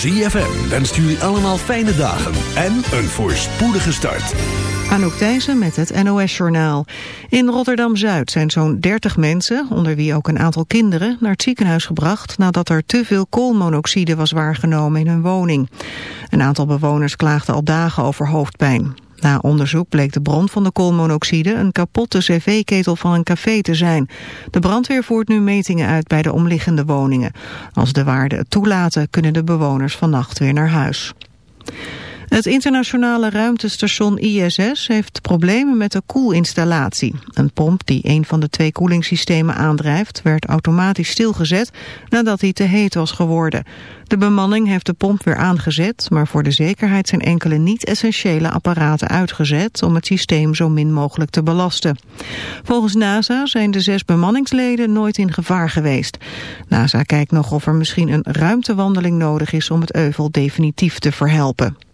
ZFM wenst jullie allemaal fijne dagen en een voorspoedige start. Anouk Thijssen met het NOS-journaal. In Rotterdam-Zuid zijn zo'n 30 mensen, onder wie ook een aantal kinderen, naar het ziekenhuis gebracht nadat er te veel koolmonoxide was waargenomen in hun woning. Een aantal bewoners klaagden al dagen over hoofdpijn. Na onderzoek bleek de bron van de koolmonoxide een kapotte cv-ketel van een café te zijn. De brandweer voert nu metingen uit bij de omliggende woningen. Als de waarden het toelaten kunnen de bewoners vannacht weer naar huis. Het internationale ruimtestation ISS heeft problemen met de koelinstallatie. Een pomp die een van de twee koelingssystemen aandrijft... werd automatisch stilgezet nadat hij te heet was geworden. De bemanning heeft de pomp weer aangezet... maar voor de zekerheid zijn enkele niet-essentiële apparaten uitgezet... om het systeem zo min mogelijk te belasten. Volgens NASA zijn de zes bemanningsleden nooit in gevaar geweest. NASA kijkt nog of er misschien een ruimtewandeling nodig is... om het euvel definitief te verhelpen.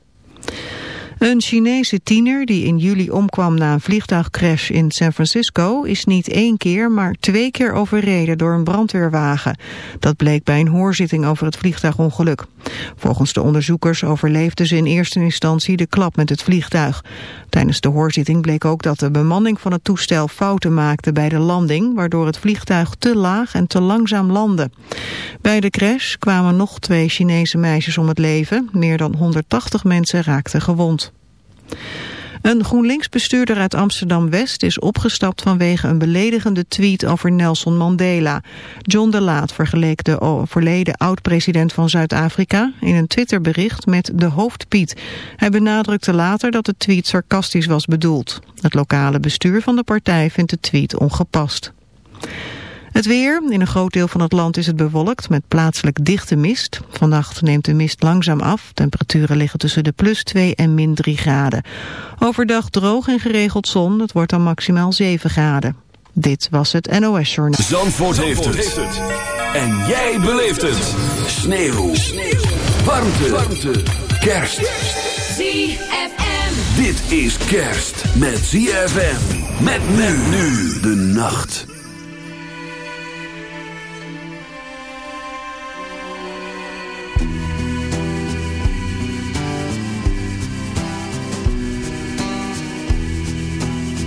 Een Chinese tiener die in juli omkwam na een vliegtuigcrash in San Francisco is niet één keer, maar twee keer overreden door een brandweerwagen. Dat bleek bij een hoorzitting over het vliegtuigongeluk. Volgens de onderzoekers overleefde ze in eerste instantie de klap met het vliegtuig. Tijdens de hoorzitting bleek ook dat de bemanning van het toestel fouten maakte bij de landing, waardoor het vliegtuig te laag en te langzaam landde. Bij de crash kwamen nog twee Chinese meisjes om het leven. Meer dan 180 mensen raakten gewond. Een GroenLinks-bestuurder uit Amsterdam-West is opgestapt vanwege een beledigende tweet over Nelson Mandela. John de Laat vergeleek de overleden oud-president van Zuid-Afrika in een Twitterbericht met de hoofdpiet. Hij benadrukte later dat de tweet sarcastisch was bedoeld. Het lokale bestuur van de partij vindt de tweet ongepast. Het weer. In een groot deel van het land is het bewolkt met plaatselijk dichte mist. Vannacht neemt de mist langzaam af. Temperaturen liggen tussen de plus 2 en min 3 graden. Overdag droog en geregeld zon. Het wordt dan maximaal 7 graden. Dit was het NOS Journaal. Zandvoort, heeft, het. En jij beleeft het. Sneeuw. Sneeuw. Warmte. Warmte. Kerst. ZFM. Dit is kerst met ZFM. Met men nu de nacht.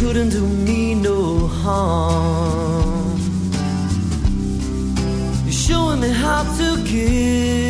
couldn't do me no harm. You're showing me how to give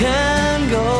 Can go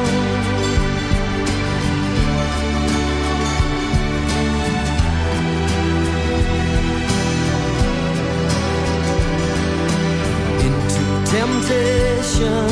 ocean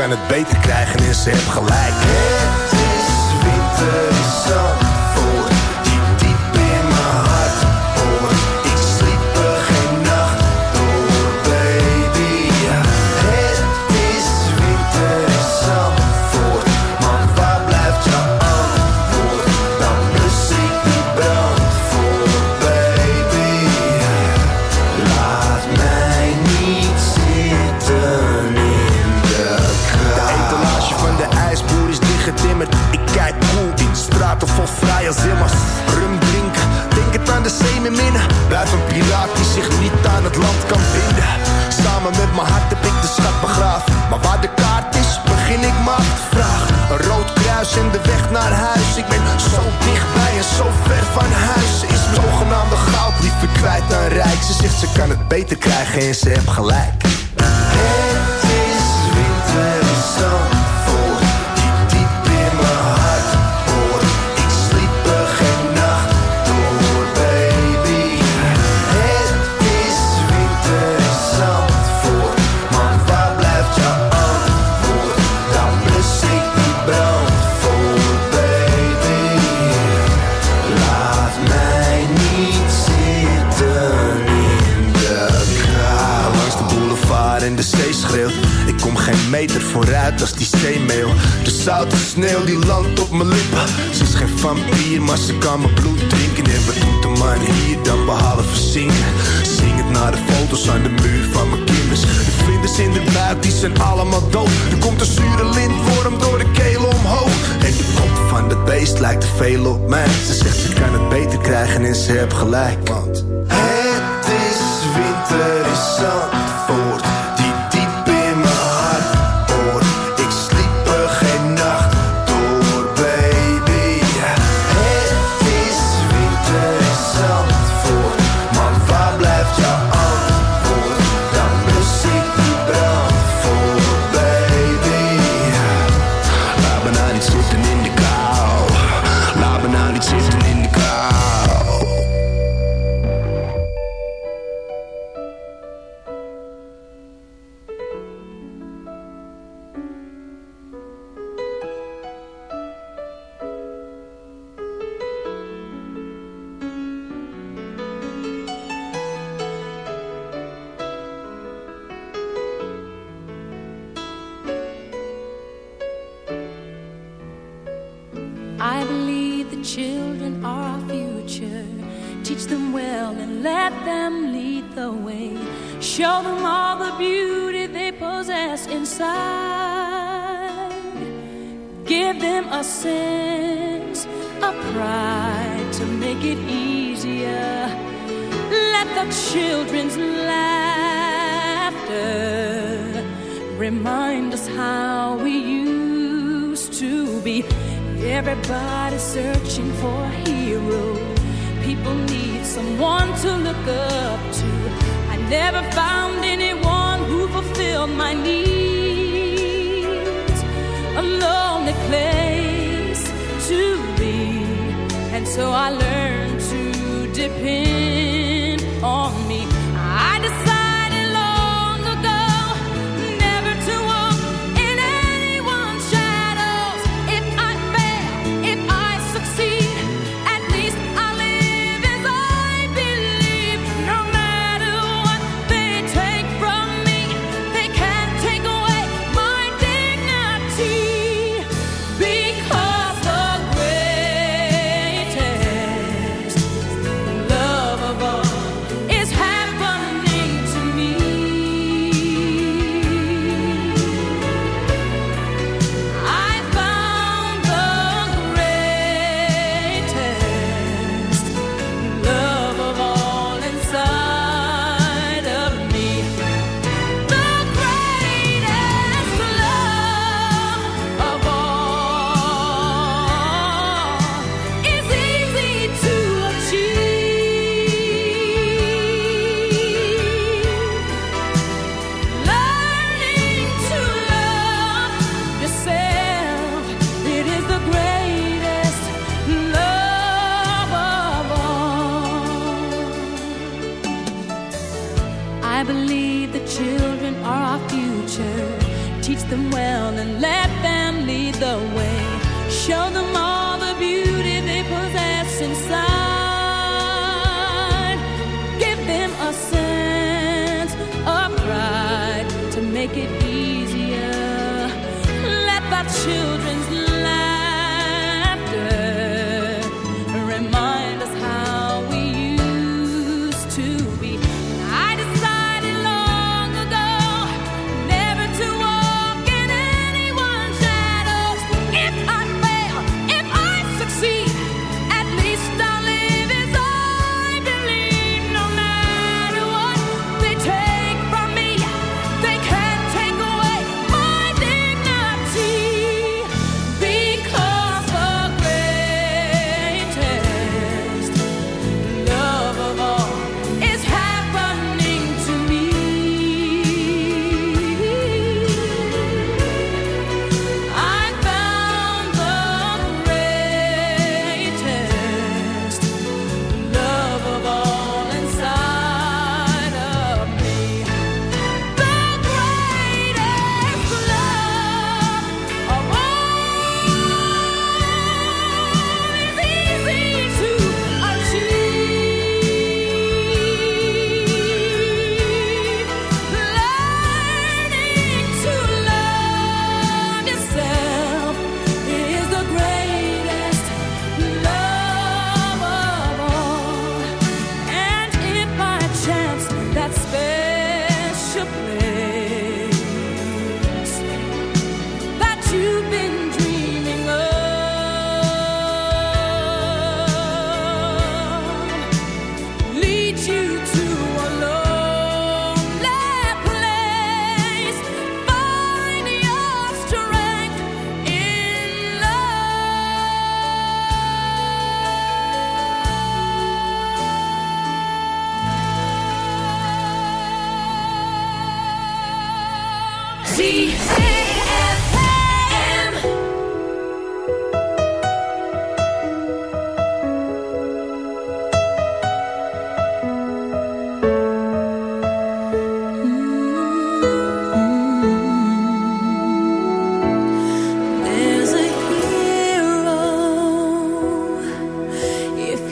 kan het beter krijgen en ze heb gelijk. heb gelijk. gelijk.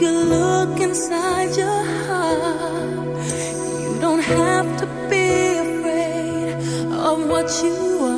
you look inside your heart, you don't have to be afraid of what you are.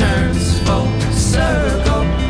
turns full circle.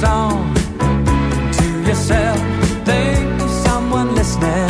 Song to yourself. Think of someone listening.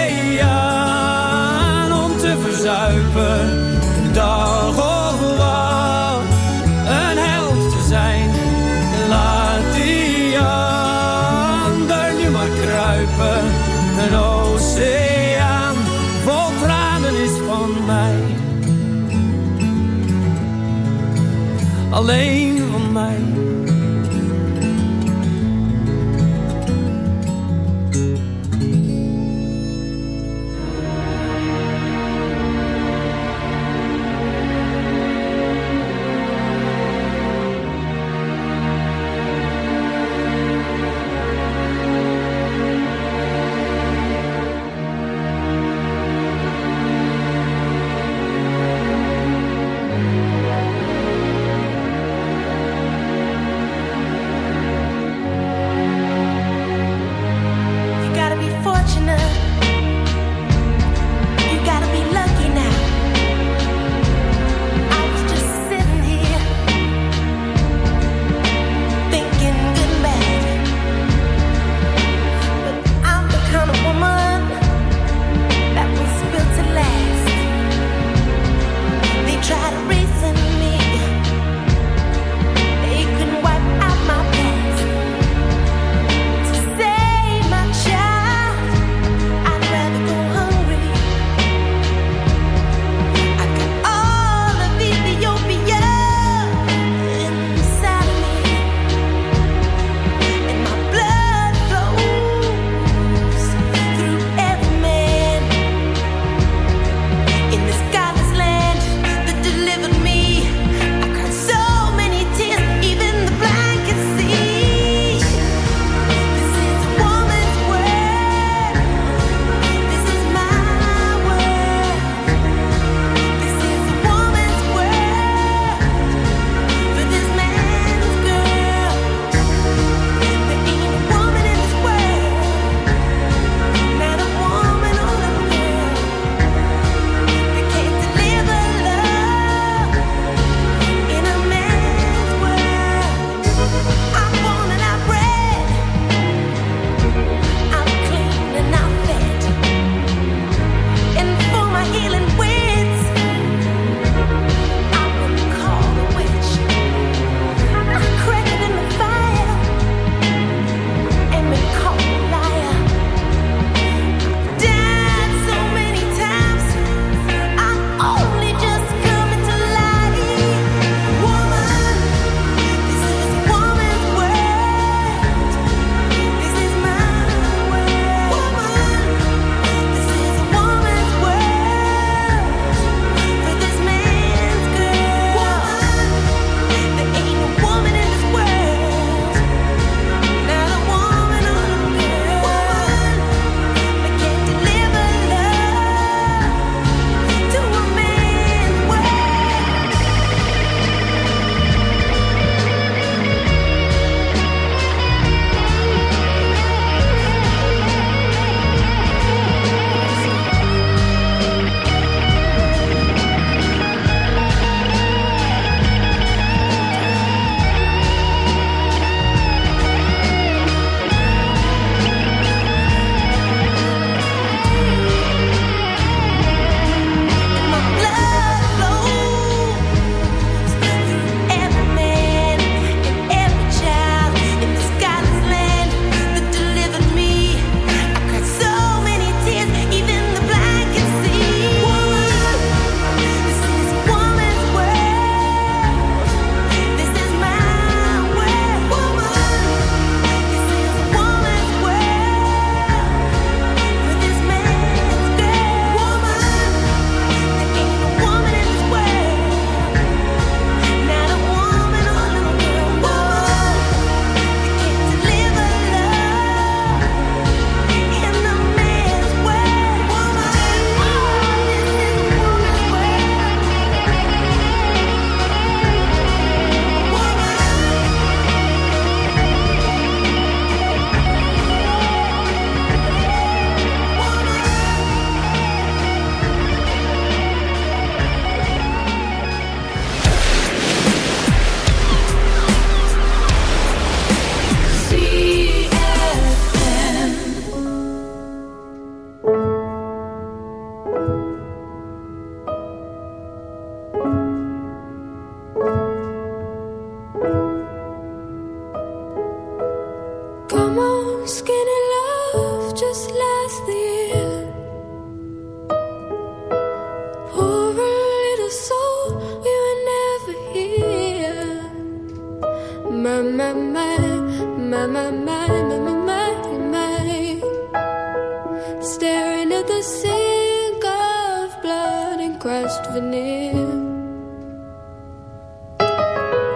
Alleen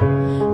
嗯。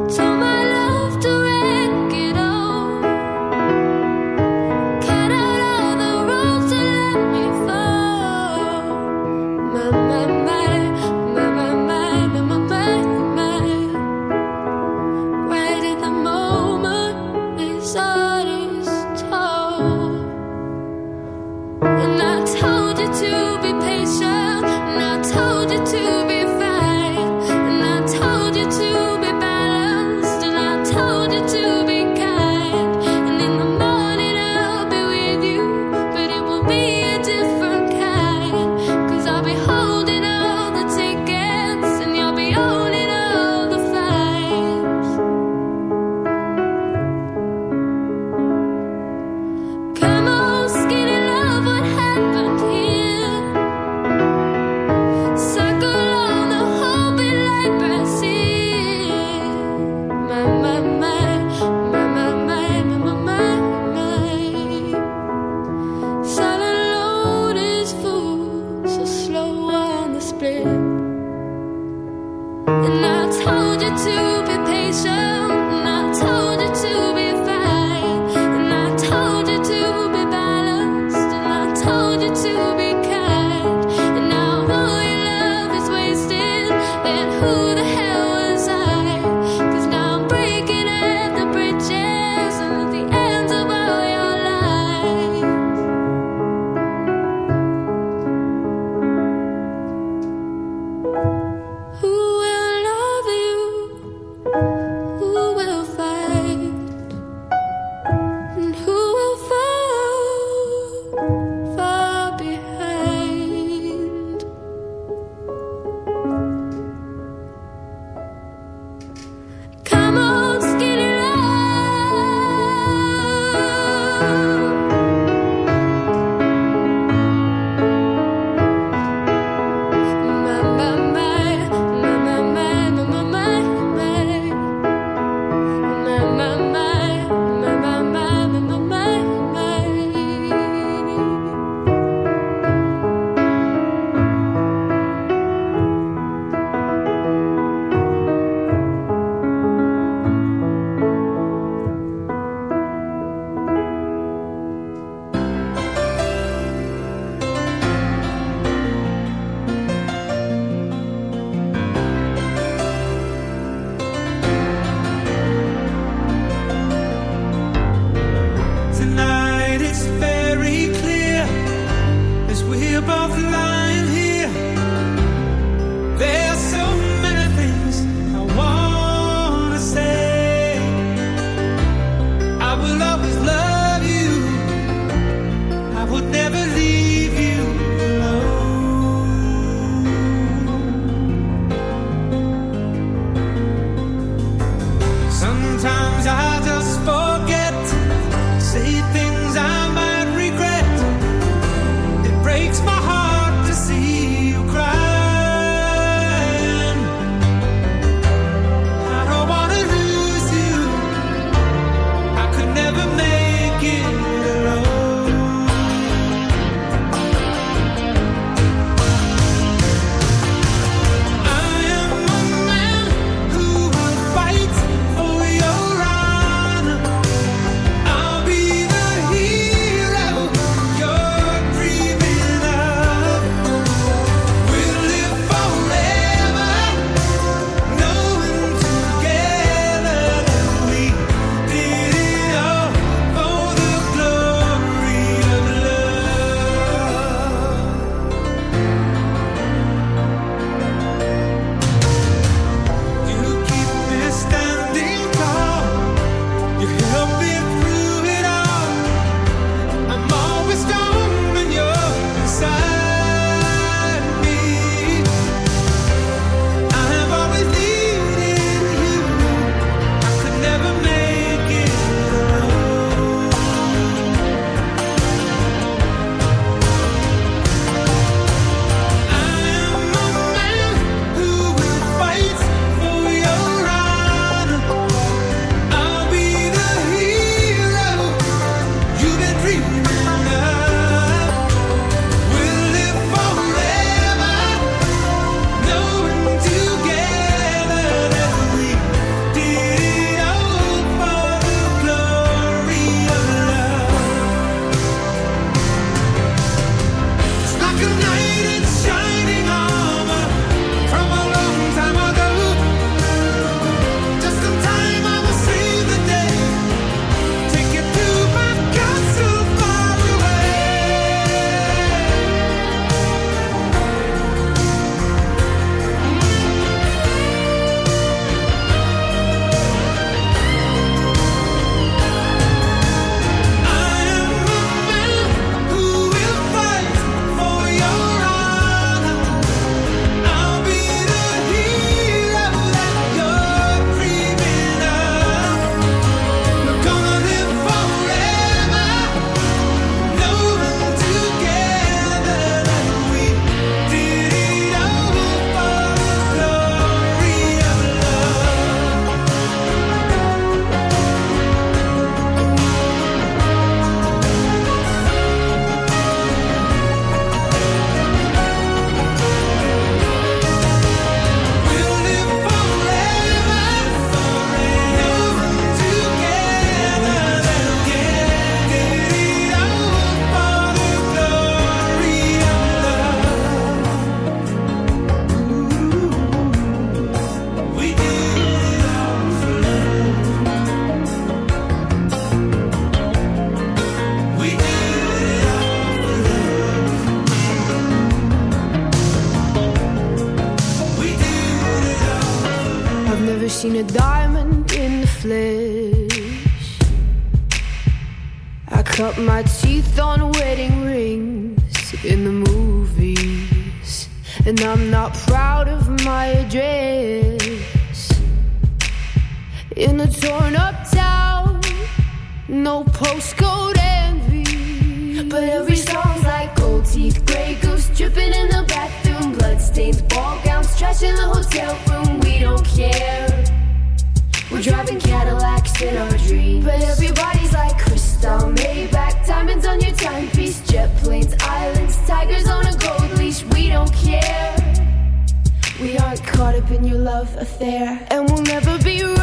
caught up in your love affair, and we'll never be royals.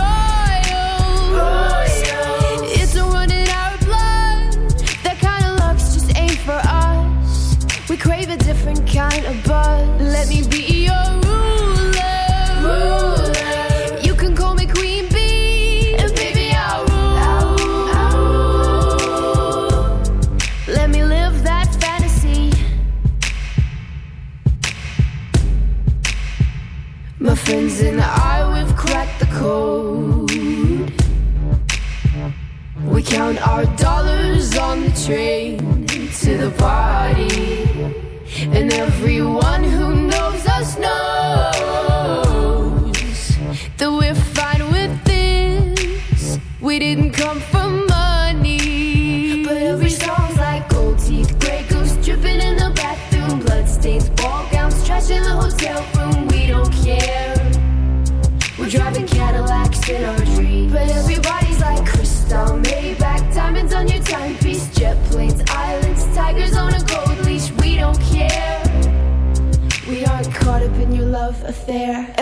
It's a run in our blood. That kind of luck's just ain't for us. We crave a different kind of buzz. Let me be your. our dollars on the train to the party. And everyone who affair.